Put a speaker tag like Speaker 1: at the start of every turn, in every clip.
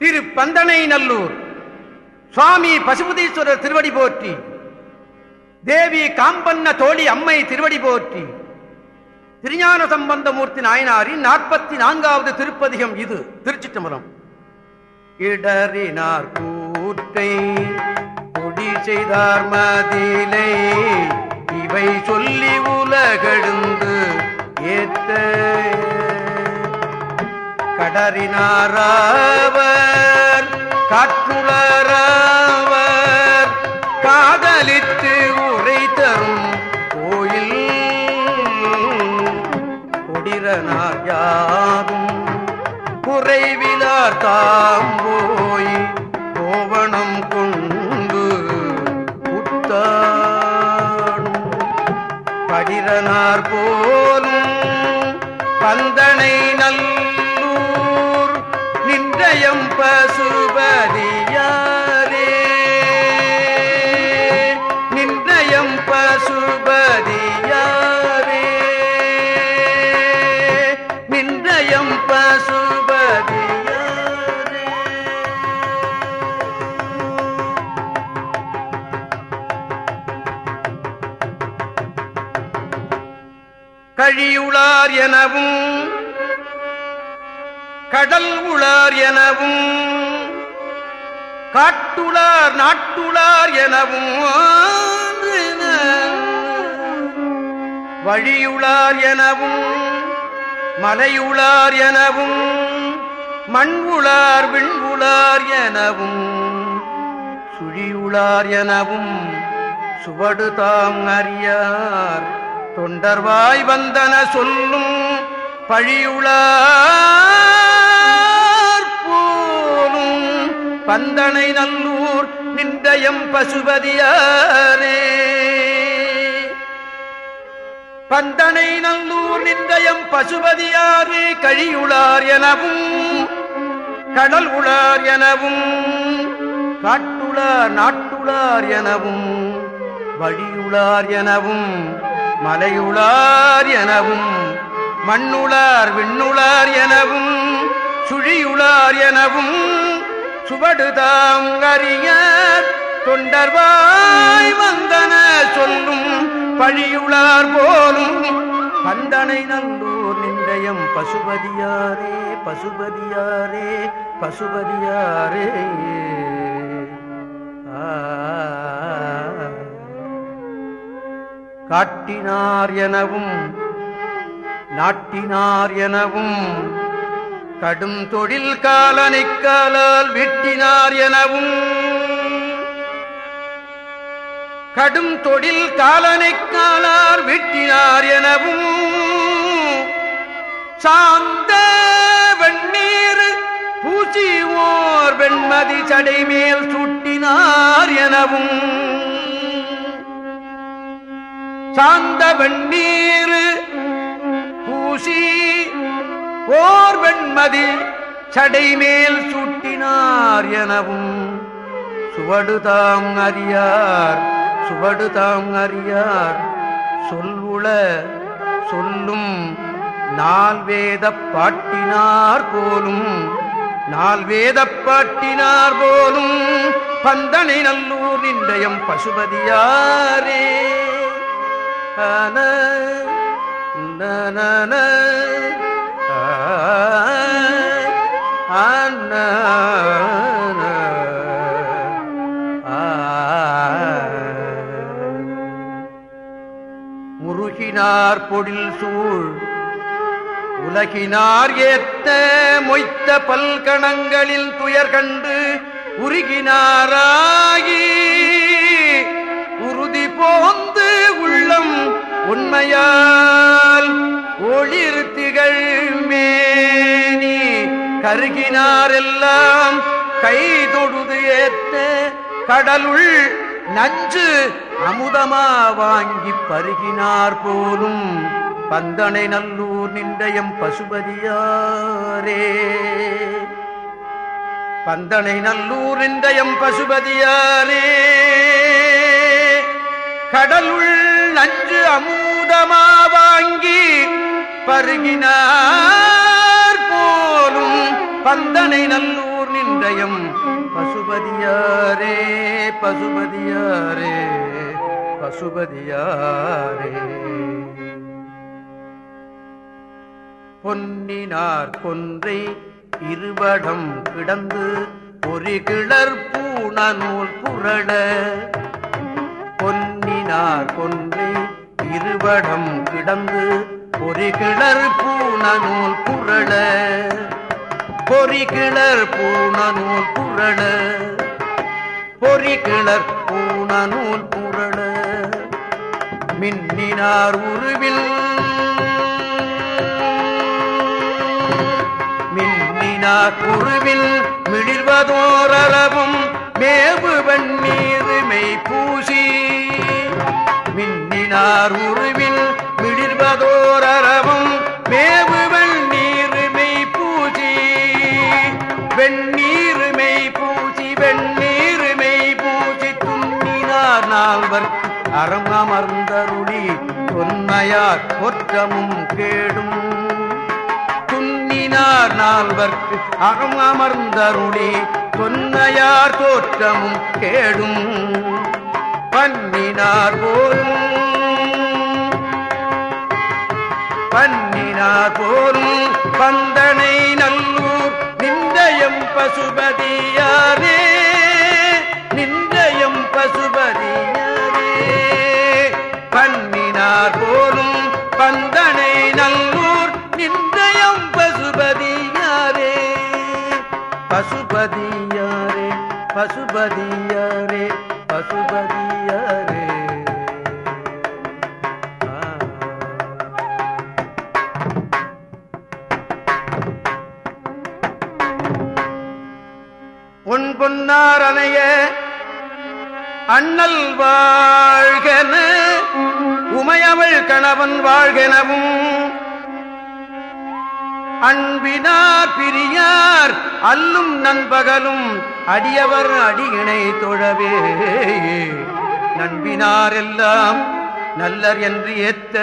Speaker 1: திரு பந்தனை நல்லூர் சுவாமி பசுபதீஸ்வரர் திருவடி போற்றி. தேவி காம்பன்ன தோழி அம்மை திருவடி போற்றி. திருஞான சம்பந்தமூர்த்தி நாயனாரின் நாற்பத்தி நான்காவது திருப்பதிகம் இது திருச்சிற்றம்பலம். இடறினார் கூற்றை கொடி செய்தார் மதிலை இவை சொல்லி உலகெழுந்து ஏத்த கடறினாராவர் காற்றுளராவர் காதலித்து உரை தரும் கோயில் கொடிரனார் யாரும் குறைவிலார் தாம் போய் கோவணம் கொண்டு புத்தாடும் கடிரனார் போலும் பந்தனை நல்ல நின்றயம் பசுபதியாரே. நின்றயம் பசுபதியாரே. நின்றயம் பசுபதியாரே. கழியுளார் எனவும் கடல் உளார் எனவும் காட்டுளார் நாட்டுளார் எனவும் வழியுளார் எனவும் மலையுளார் எனவும் மண் உளார் விண் உளார் எனவும் சுழியுளார் எனவும் சுவடு தாம் அறியார் தொண்டர்வாய் வந்தன சொல்லும் பழியுளார் போலும் பந்தனை நல்லூர் நின்றயம் பசுபதியாரே. பந்தனை நல்லூர் நின்றயம் பசுபதியாரே கழியுளார் எனவும் கடல் உளார் எனவும் காட்டுளார் நாட்டுளார் எனவும் வழியுளார் எனவும் மலையுளார் எனவும் மண்ணுளார் விண்ணுளார் எனவும் சுழியுளார் எனவும் சுவடுதாம் அறிய தொண்டர்வாய் வந்தன சொல்லும் பழியுளார் போலும். பந்தனை நல்லூர் நின்றயம் பசுபதியாரே பசுபதியாரே பசுபதியாரே. காட்டினார் எனவும் நாட்டினார் எனவும் கடும் தொழில் காலனைக்காலால் வெட்டினார் எனவும் கடும் தொழில் காலனைக்காலால் வெட்டினார் எனவும் சாந்த வெண்ணீர் பூச்சி ஓர் வெண்மதி சடை மேல் சுட்டினார் எனவும் சாந்த வெண்ணீர் ஓர் வெண்மதி சடை மேல் சூட்டினார் எனவும் சுவடுதாம் அறியார் சுவடுதாம் அறியார். சொல்வுள சொல்லும் நால்வேத பாட்டினார் போலும் நால்வேத பாட்டினார் போலும் பந்தனை நல்லூர் நின்றயம் பசுபதியாரே. ஆன நன முருகினார் பொழில் சூழ் உலகினார் ஏத்த மொய்த்த பல்கணங்களில் துயர் கண்டு உருகினாராகி உறுதி போந்து உள்ளம் உண்மையால் ஒளிர் திகழ் மேனி கருகினாரெல்லாம் கை தொழுது ஏத்த கடலுள் நஞ்சு அமுதமா வாங்கி பருகினார் போலும் பந்தனை நல்லூர் நின்றயம் பசுபதியாரே. பந்தனை நல்லூர் நின்றயம் பசுபதியாரே. கடலுள் நஞ்சு அமுதமா வாங்கி பருகினார் போலும் பந்தனை நல்லூர் நின்றயம். பசுபதியாரே பசுபதியாரே பசுபதியாரே. பொன்னினார் கொன்றை இருவடம் கிடந்து ஒரு கிளர் பூணநூல் புரள. பொன்னினார் கொன்றை இருவடம் கிடந்து ஒரு கிளர் பூணநூல் புரள. பொறி கிளர் பூணநூல் புரள. பொறி கிளர் பூணநூல் புரள. மின்னினார் உருவில். மின்னினார் உருவில் மிளிர்வதோரளவும் மேவு வெண்ணீர் மெய் பூசி. மின்னினார் உருவில் தொன்மையார் ஒற்றமும் கேடும். துன்னினார் நால்வர்க்கு அகம் அமர்ந்தருளே தொன்னையார் தோற்றமும் கேடும். பன்னினார் போலும். பன்னினார் போலும். பந்தனை நல்லூர் நிந்தயம் பசுபதி. பசுபதியாரே பசுபதியாரே பசுபதியாரே. உன் பொன்னாரணைய அண்ணல் வாழ்கன உமையவள் கணவன் வாழ்கெனவும் அன்பினார் பிரியார் அல்லும் நண்பகலும் அடியவர் அடியினை தொழவே. நண்பினார் எல்லாம் நல்லர் என்று ஏத்த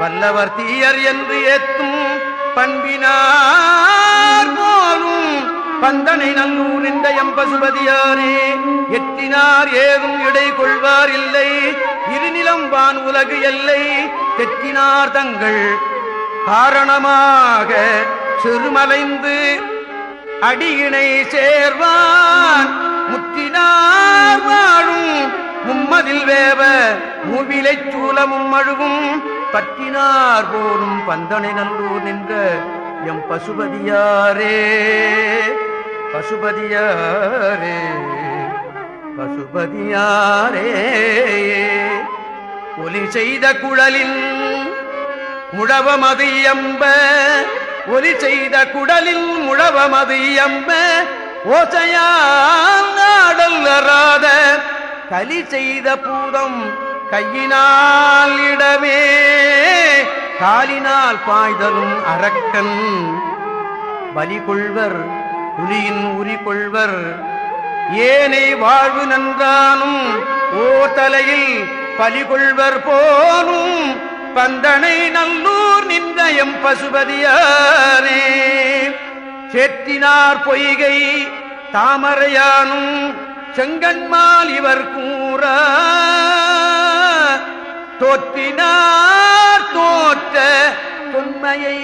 Speaker 1: வல்லவர் தீயர் என்று ஏத்தும் பண்பினார் போலும் பந்தனை நல்லூர் இந்த எம்பசுபதியாரே எத்தினார் ஏதும் இடை கொள்வார் இல்லை. இருநிலம் வான் உலகு எல்லை தெற்றினார் தங்கள் காரணமாக சிறுமலைந்து அடியினை சேர்வான். முத்தினார் வாழும் மும்மதில் வேவ மூவிலைச் சூலமும் அழுவும் பற்றினார் போலும் பந்தனை நல்லூர் நின்ற எம் பசுபதியாரே. பசுபதியாரே பசுபதியாரே. ஒலி செய்த குழலின் முழவமது எம்ப ஒலி செய்த குடலில் முழவமது எம்ப ஓசையால் அறாத கலி செய்த பூதம் கையினால் இடமே காலினால் பாய்தலும் அரக்கன். பலி கொள்வர் புலியின் உரி கொள்வர் ஏனை வாழ்வு நன்றானும் ஓர் தலையில் பலி கொள்வர் போனும் பந்தனை நல்லூர் நின்றயம் பசுபதியாரே சேற்றினார் பொய்கை தாமரையானும் செங்கன்மால் இவர் கூற. தோற்றினார் தோற்ற தொன்மையை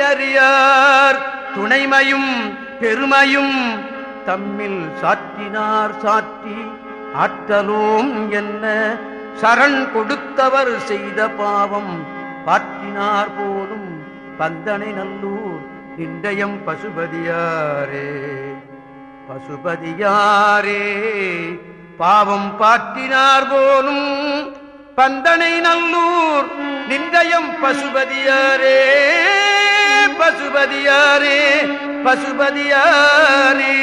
Speaker 1: அறியார். துணைமையும் பெருமையும் தம்மில் சாற்றினார் சாற்றி ஆற்றலோம் என்ன? சரண் கொடுத்தவர் செய்த பாவம். பாற்றினார் போதும் பந்தனை நல்லூர் இன்றையம் பசுபதியாரே. பசுபதியாரே பாவம் பாற்றினார் போலும் பந்தனை நல்லூர் நின்றயம் பசுபதியாரே. பசுபதியாரே பசுபதியாரே.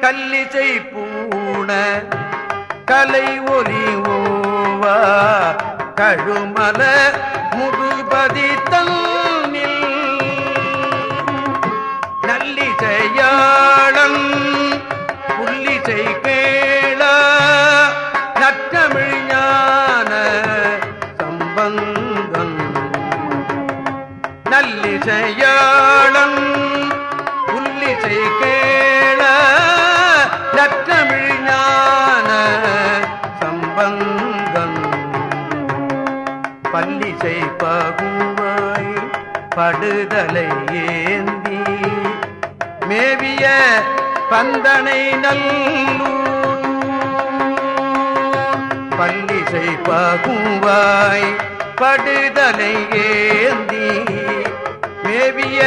Speaker 1: கல்லிசை பூண கலை ஒலி ஓவா கழுமல முதுபதி தன்னில் நல்லிசையாளன் புல்லிசை கேள நற்றமிழ் ஞான சம்பந்தன். நல்லிசையாளன் புல்லிசை கே பள்ளிசை பகுவாய் படுதலை ஏந்தி மேவிய பந்தனை நல்லூர். பள்ளிசை பகுவாய் படுதலை ஏந்தி மேவிய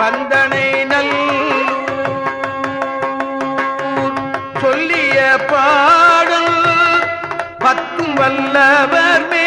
Speaker 1: பந்தனை நல்லூர். சொல்லிய பாடல் பத்தும் வல்லவர் மே